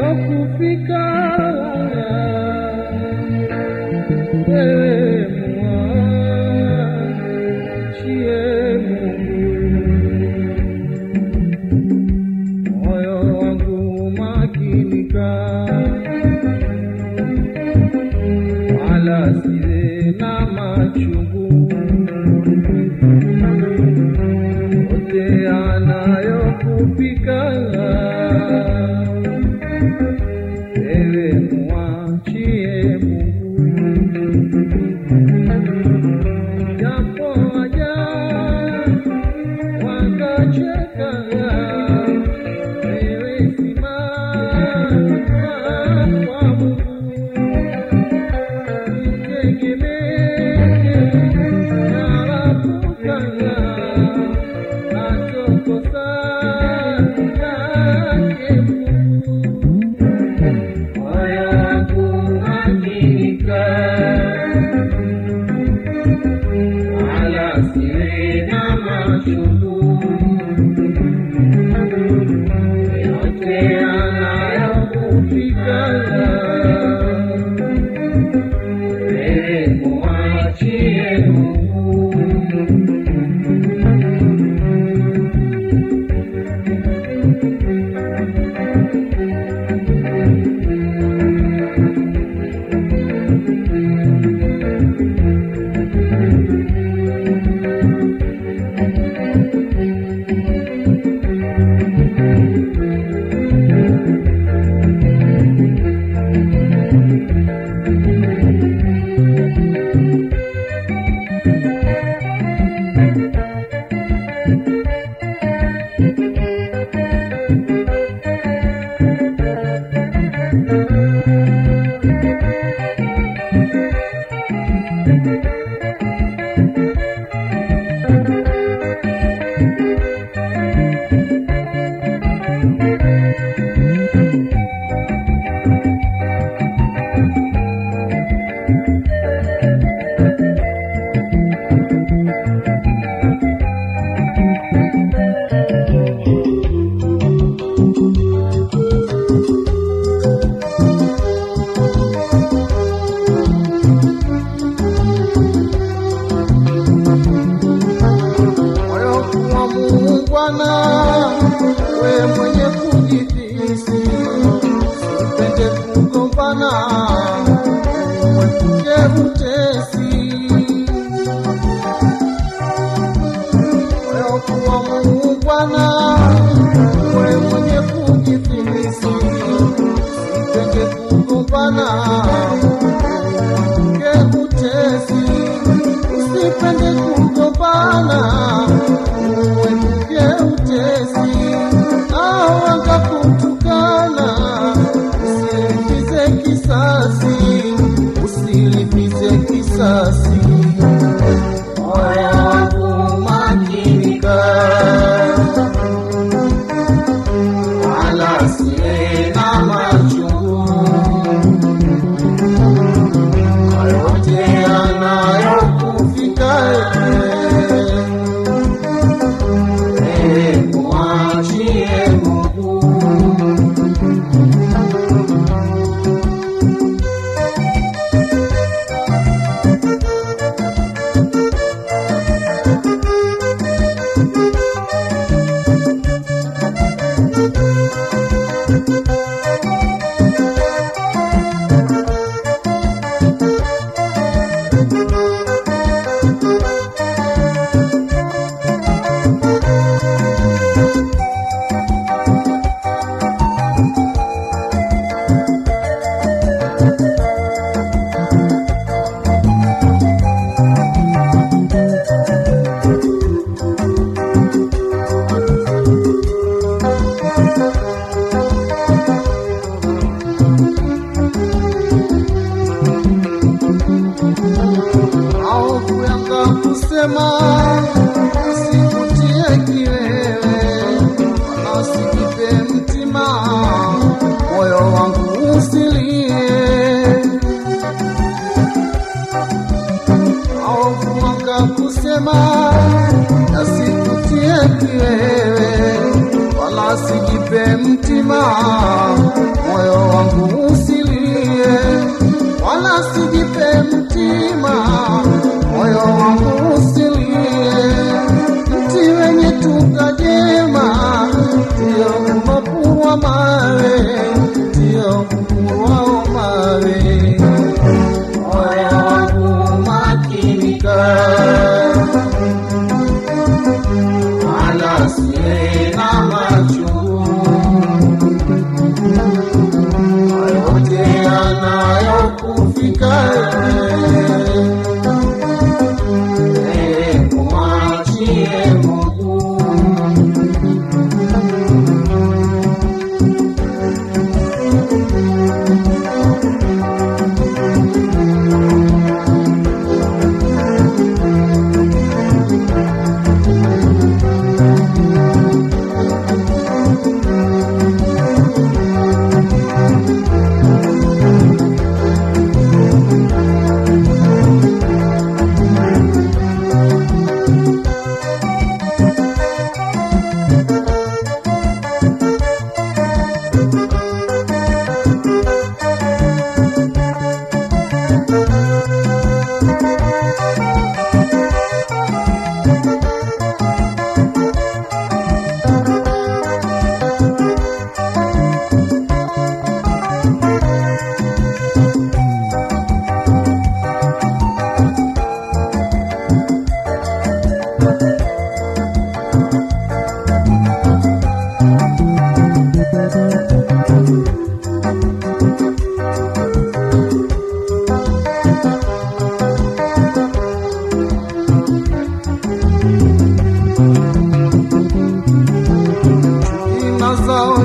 louco ficar. you. wangu Bwana, wewe mwenye kujifilisi, sitende kugombana ke utesi, sipende kugombana uwe mke utesi, au akakutukana usilipize kisasi, usilipize kisasi.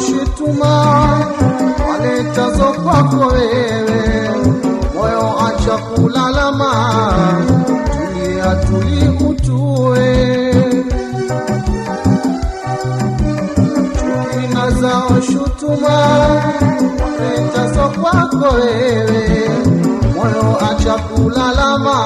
kushituma waletazo kwako wewe, moyo acha kulalama, tulia tulikutue tuna zao shutuma waletazo kwako wewe, moyo acha kulalama.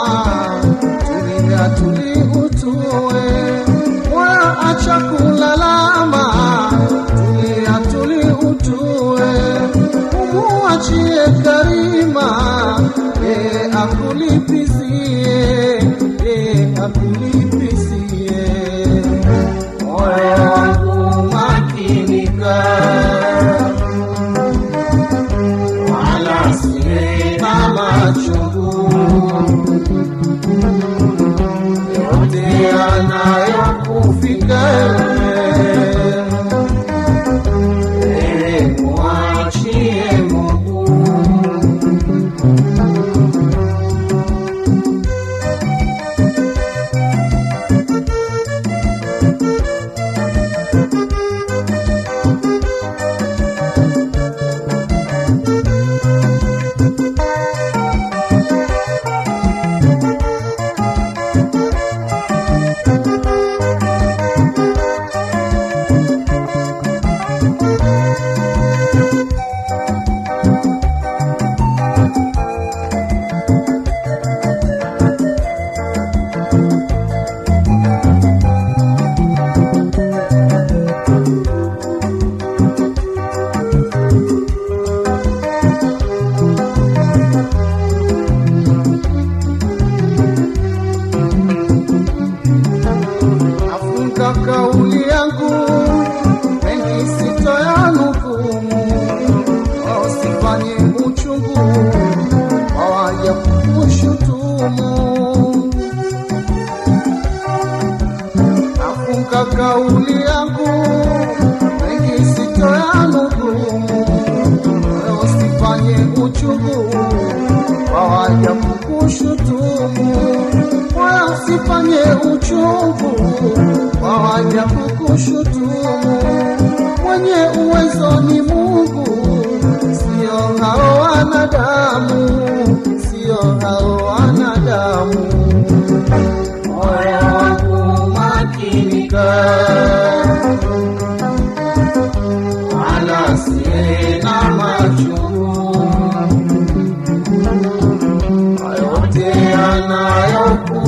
kwa kauli yangu mengi sito ya nugumu, usifanye uchungu kwa wajabu usifanye uchungu kwa wajabu mwenye uwezo ni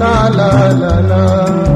la la la la